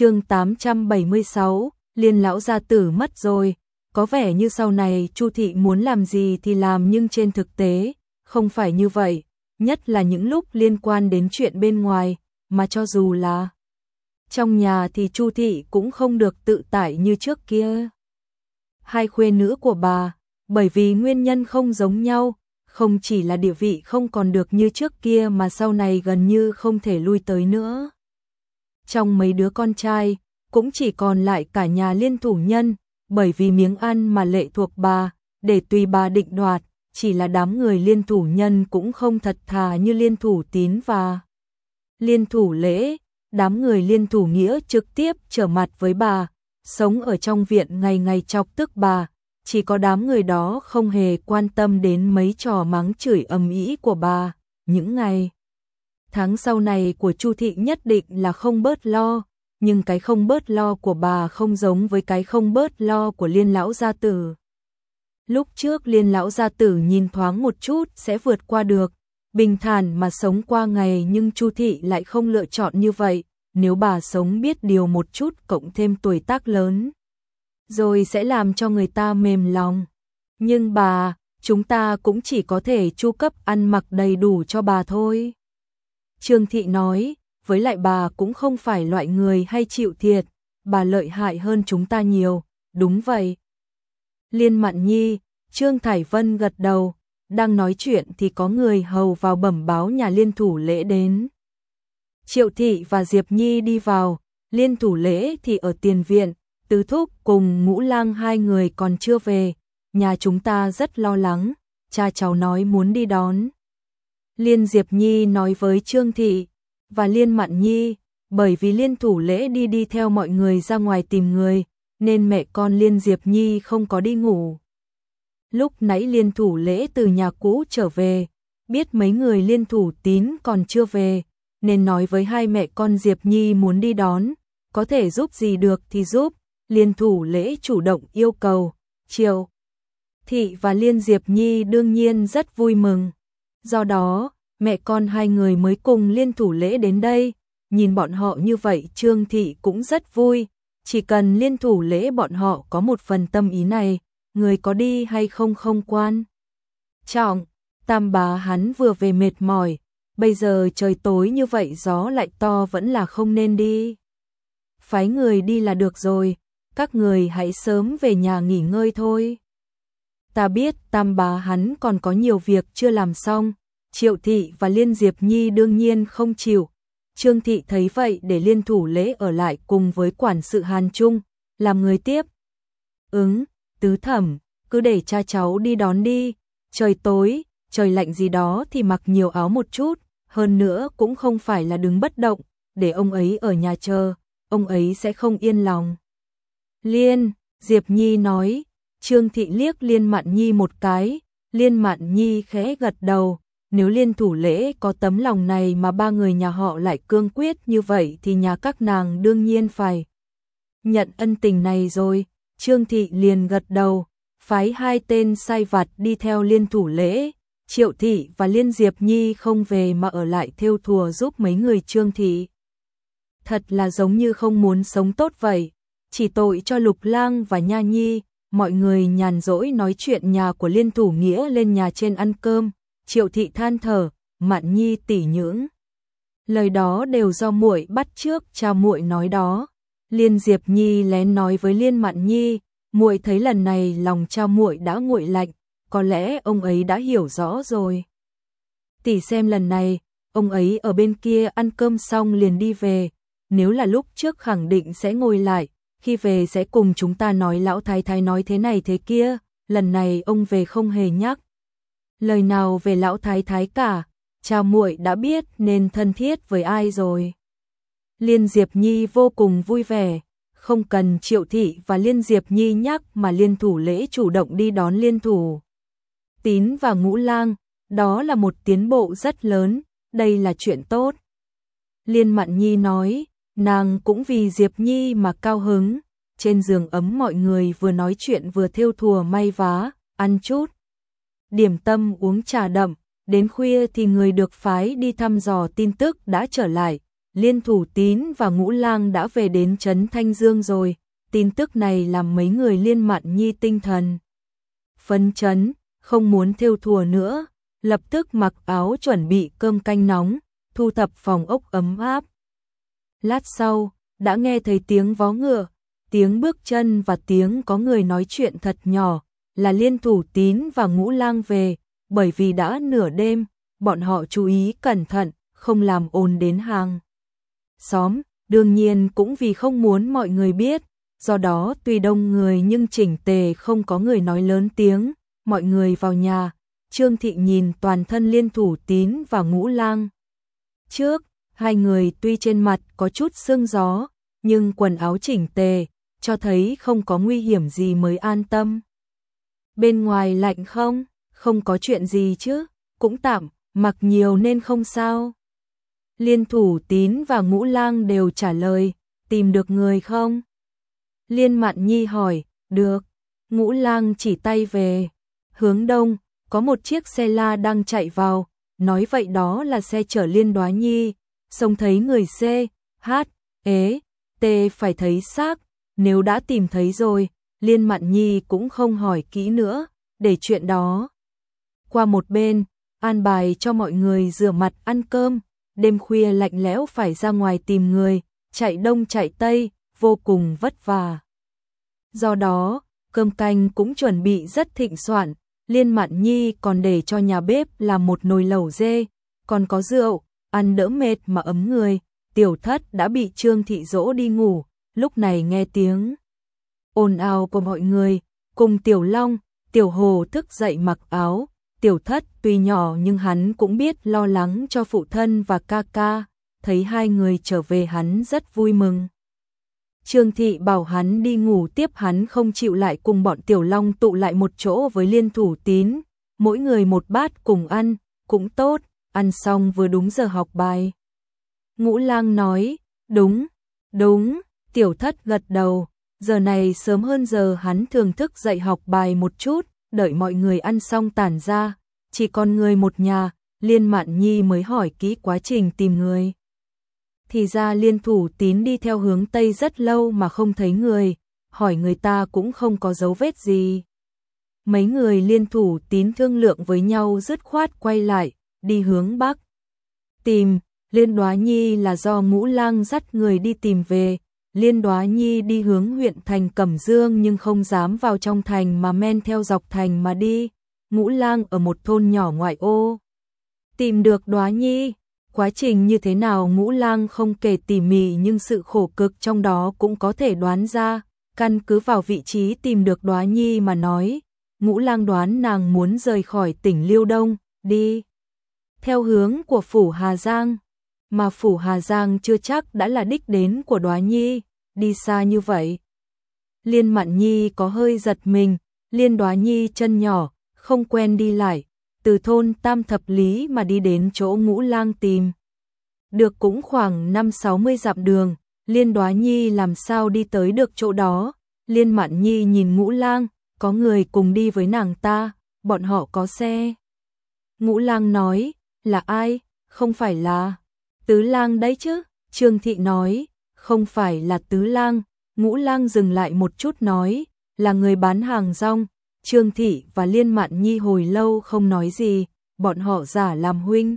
chương 876, liên lão gia tử mất rồi, có vẻ như sau này Chu thị muốn làm gì thì làm nhưng trên thực tế, không phải như vậy, nhất là những lúc liên quan đến chuyện bên ngoài, mà cho dù là trong nhà thì Chu thị cũng không được tự tại như trước kia. Hai khuê nữ của bà, bởi vì nguyên nhân không giống nhau, không chỉ là địa vị không còn được như trước kia mà sau này gần như không thể lui tới nữa. Trong mấy đứa con trai, cũng chỉ còn lại cả nhà liên thủ nhân, bởi vì miếng ăn mà lệ thuộc bà, để tùy bà định đoạt, chỉ là đám người liên thủ nhân cũng không thật thà như liên thủ tín và liên thủ lễ, đám người liên thủ nghĩa trực tiếp trở mặt với bà, sống ở trong viện ngày ngày chọc tức bà, chỉ có đám người đó không hề quan tâm đến mấy trò mắng chửi ầm ĩ của bà, những ngày tháng sau này của Chu thị nhất định là không bớt lo, nhưng cái không bớt lo của bà không giống với cái không bớt lo của Liên lão gia tử. Lúc trước Liên lão gia tử nhìn thoáng một chút sẽ vượt qua được, bình thản mà sống qua ngày nhưng Chu thị lại không lựa chọn như vậy, nếu bà sống biết điều một chút cộng thêm tuổi tác lớn, rồi sẽ làm cho người ta mềm lòng. Nhưng bà, chúng ta cũng chỉ có thể chu cấp ăn mặc đầy đủ cho bà thôi. Trương Thị nói, với lại bà cũng không phải loại người hay chịu thiệt, bà lợi hại hơn chúng ta nhiều, đúng vậy. Liên Mạn Nhi, Trương Thải Vân gật đầu, đang nói chuyện thì có người hầu vào bẩm báo nhà liên thủ lễ đến. Triệu Thị và Diệp Nhi đi vào, liên thủ lễ thì ở tiền viện, tứ thúc cùng ngũ lang hai người còn chưa về, nhà chúng ta rất lo lắng, cha cháu nói muốn đi đón. Liên Diệp Nhi nói với Trương Thị và Liên Mạn Nhi, bởi vì Liên Thủ Lễ đi đi theo mọi người ra ngoài tìm người, nên mẹ con Liên Diệp Nhi không có đi ngủ. Lúc nãy Liên Thủ Lễ từ nhà cũ trở về, biết mấy người Liên Thủ Tín còn chưa về, nên nói với hai mẹ con Diệp Nhi muốn đi đón, có thể giúp gì được thì giúp, Liên Thủ Lễ chủ động yêu cầu, chiều. Thị và Liên Diệp Nhi đương nhiên rất vui mừng. Do đó, mẹ con hai người mới cùng liên thủ lễ đến đây, nhìn bọn họ như vậy Trương Thị cũng rất vui, chỉ cần liên thủ lễ bọn họ có một phần tâm ý này, người có đi hay không không quan. Trọng, tam bá hắn vừa về mệt mỏi, bây giờ trời tối như vậy gió lại to vẫn là không nên đi. Phái người đi là được rồi, các người hãy sớm về nhà nghỉ ngơi thôi. Ta biết tam bá hắn còn có nhiều việc chưa làm xong, Triệu Thị và Liên Diệp Nhi đương nhiên không chịu. Trương Thị thấy vậy để liên thủ lễ ở lại cùng với quản sự Hàn Trung, làm người tiếp. Ứng, tứ thẩm, cứ để cha cháu đi đón đi, trời tối, trời lạnh gì đó thì mặc nhiều áo một chút, hơn nữa cũng không phải là đứng bất động, để ông ấy ở nhà chờ, ông ấy sẽ không yên lòng. Liên, Diệp Nhi nói, Trương Thị liếc Liên Mạn Nhi một cái, Liên Mạn Nhi khẽ gật đầu, nếu liên thủ lễ có tấm lòng này mà ba người nhà họ lại cương quyết như vậy thì nhà các nàng đương nhiên phải nhận ân tình này rồi. Trương Thị liền gật đầu, phái hai tên sai vặt đi theo liên thủ lễ. Triệu Thị và Liên Diệp Nhi không về mà ở lại theo thùa giúp mấy người Trương Thị. Thật là giống như không muốn sống tốt vậy. Chỉ tội cho Lục Lang và Nha Nhi, mọi người nhàn rỗi nói chuyện nhà của Liên Thủ Nghĩa lên nhà trên ăn cơm. Triệu thị than thở, Mạn Nhi tỉ nhưỡng. Lời đó đều do muội bắt trước cha muội nói đó. Liên Diệp Nhi lén nói với Liên Mạn Nhi, muội thấy lần này lòng cha muội đã nguội lạnh, có lẽ ông ấy đã hiểu rõ rồi. Tỷ xem lần này, ông ấy ở bên kia ăn cơm xong liền đi về, nếu là lúc trước khẳng định sẽ ngồi lại, khi về sẽ cùng chúng ta nói lão thái thái nói thế này thế kia, lần này ông về không hề nhắc lời nào về lão thái thái cả, cha muội đã biết nên thân thiết với ai rồi. Liên Diệp Nhi vô cùng vui vẻ, không cần Triệu Thị và Liên Diệp Nhi nhắc mà Liên Thủ Lễ chủ động đi đón Liên Thủ. Tín và Ngũ Lang, đó là một tiến bộ rất lớn, đây là chuyện tốt. Liên Mạn Nhi nói, nàng cũng vì Diệp Nhi mà cao hứng, trên giường ấm mọi người vừa nói chuyện vừa thêu thùa may vá, ăn chút. Điểm tâm uống trà đậm, đến khuya thì người được phái đi thăm dò tin tức đã trở lại, Liên Thủ Tín và Ngũ Lang đã về đến trấn Thanh Dương rồi. Tin tức này làm mấy người Liên Mạn Nhi tinh thần. Phân chấn, không muốn thêu thùa nữa, lập tức mặc áo chuẩn bị cơm canh nóng, thu thập phòng ốc ấm áp. Lát sau, đã nghe thấy tiếng vó ngựa, tiếng bước chân và tiếng có người nói chuyện thật nhỏ, là liên thủ tín và ngũ lang về, bởi vì đã nửa đêm, bọn họ chú ý cẩn thận, không làm ồn đến hàng. Xóm, đương nhiên cũng vì không muốn mọi người biết, do đó tuy đông người nhưng chỉnh tề không có người nói lớn tiếng, mọi người vào nhà, Trương Thị nhìn toàn thân liên thủ tín và ngũ lang. Trước, hai người tuy trên mặt có chút sương gió, nhưng quần áo chỉnh tề, cho thấy không có nguy hiểm gì mới an tâm. Bên ngoài lạnh không? Không có chuyện gì chứ, cũng tạm, mặc nhiều nên không sao. Liên thủ tín và ngũ lang đều trả lời, tìm được người không? Liên Mạn Nhi hỏi, được. Ngũ lang chỉ tay về. Hướng đông, có một chiếc xe la đang chạy vào, nói vậy đó là xe chở Liên Đoá Nhi. Xong thấy người C, H, ế, T phải thấy xác, nếu đã tìm thấy rồi, Liên Mạn Nhi cũng không hỏi kỹ nữa, để chuyện đó. Qua một bên, an bài cho mọi người rửa mặt ăn cơm, đêm khuya lạnh lẽo phải ra ngoài tìm người, chạy đông chạy tây, vô cùng vất vả. Do đó, cơm canh cũng chuẩn bị rất thịnh soạn, Liên Mạn Nhi còn để cho nhà bếp làm một nồi lẩu dê, còn có rượu, ăn đỡ mệt mà ấm người. Tiểu thất đã bị Trương Thị dỗ đi ngủ, lúc này nghe tiếng ồn ào của mọi người, cùng Tiểu Long, Tiểu Hồ thức dậy mặc áo. Tiểu thất tuy nhỏ nhưng hắn cũng biết lo lắng cho phụ thân và ca ca, thấy hai người trở về hắn rất vui mừng. Trương Thị bảo hắn đi ngủ tiếp hắn không chịu lại cùng bọn Tiểu Long tụ lại một chỗ với liên thủ tín, mỗi người một bát cùng ăn, cũng tốt, ăn xong vừa đúng giờ học bài. Ngũ lang nói, đúng, đúng, Tiểu Thất gật đầu, giờ này sớm hơn giờ hắn thường thức dậy học bài một chút, đợi mọi người ăn xong tản ra, chỉ còn người một nhà, Liên Mạn Nhi mới hỏi kỹ quá trình tìm người thì ra liên thủ tín đi theo hướng Tây rất lâu mà không thấy người, hỏi người ta cũng không có dấu vết gì. Mấy người liên thủ tín thương lượng với nhau dứt khoát quay lại, đi hướng Bắc. Tìm, Liên Đoá Nhi là do ngũ lang dắt người đi tìm về, Liên Đoá Nhi đi hướng huyện thành Cẩm Dương nhưng không dám vào trong thành mà men theo dọc thành mà đi, ngũ lang ở một thôn nhỏ ngoại ô. Tìm được Đoá Nhi, Quá trình như thế nào ngũ lang không kể tỉ mỉ nhưng sự khổ cực trong đó cũng có thể đoán ra, căn cứ vào vị trí tìm được đoá nhi mà nói, ngũ lang đoán nàng muốn rời khỏi tỉnh Liêu Đông, đi. Theo hướng của Phủ Hà Giang, mà Phủ Hà Giang chưa chắc đã là đích đến của đoá nhi, đi xa như vậy. Liên Mạn Nhi có hơi giật mình, Liên Đoá Nhi chân nhỏ, không quen đi lại, từ thôn Tam Thập Lý mà đi đến chỗ ngũ lang tìm. Được cũng khoảng 5-60 dặm đường, Liên Đoá Nhi làm sao đi tới được chỗ đó, Liên Mạn Nhi nhìn ngũ lang, có người cùng đi với nàng ta, bọn họ có xe. Ngũ lang nói, là ai, không phải là tứ lang đấy chứ, Trương Thị nói, không phải là tứ lang, ngũ lang dừng lại một chút nói, là người bán hàng rong, Trương Thị và Liên Mạn Nhi hồi lâu không nói gì, bọn họ giả làm huynh.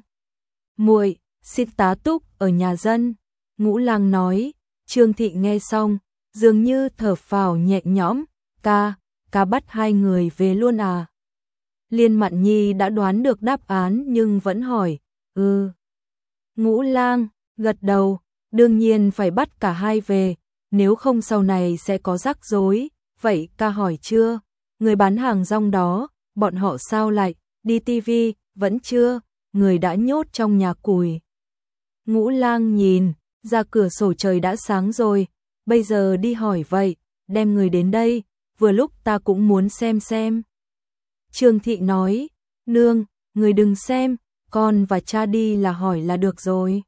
muội xin tá túc ở nhà dân. Ngũ lang nói, Trương Thị nghe xong, dường như thở phào nhẹ nhõm, ca, ca bắt hai người về luôn à. Liên Mạn Nhi đã đoán được đáp án nhưng vẫn hỏi, ừ. Ngũ lang, gật đầu, đương nhiên phải bắt cả hai về, nếu không sau này sẽ có rắc rối, vậy ca hỏi chưa? người bán hàng rong đó, bọn họ sao lại, đi tivi, vẫn chưa, người đã nhốt trong nhà cùi. Ngũ lang nhìn, ra cửa sổ trời đã sáng rồi, bây giờ đi hỏi vậy, đem người đến đây, vừa lúc ta cũng muốn xem xem. Trương Thị nói, nương, người đừng xem, con và cha đi là hỏi là được rồi.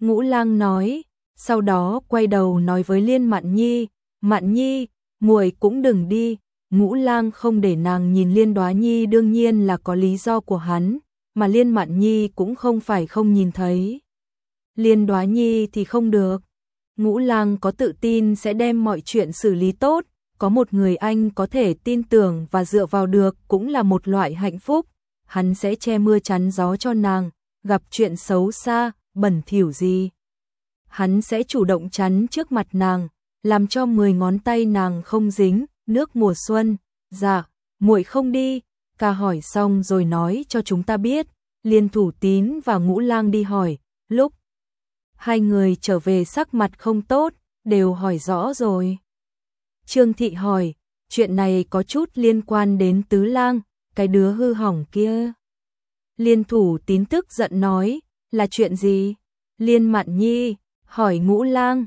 Ngũ lang nói, sau đó quay đầu nói với Liên Mạn Nhi, Mạn Nhi, muội cũng đừng đi, Ngũ lang không để nàng nhìn Liên Đoá Nhi đương nhiên là có lý do của hắn, mà Liên Mạn Nhi cũng không phải không nhìn thấy. Liên đoá nhi thì không được. Ngũ lang có tự tin sẽ đem mọi chuyện xử lý tốt, có một người anh có thể tin tưởng và dựa vào được cũng là một loại hạnh phúc, hắn sẽ che mưa chắn gió cho nàng, gặp chuyện xấu xa, bẩn thỉu gì. Hắn sẽ chủ động chắn trước mặt nàng, làm cho mười ngón tay nàng không dính, nước mùa xuân, dạ, muội không đi, ca hỏi xong rồi nói cho chúng ta biết, liên thủ tín và ngũ lang đi hỏi, lúc hai người trở về sắc mặt không tốt, đều hỏi rõ rồi. Trương Thị hỏi, chuyện này có chút liên quan đến tứ lang, cái đứa hư hỏng kia. Liên thủ tín tức giận nói, là chuyện gì? Liên mạn nhi, hỏi ngũ lang,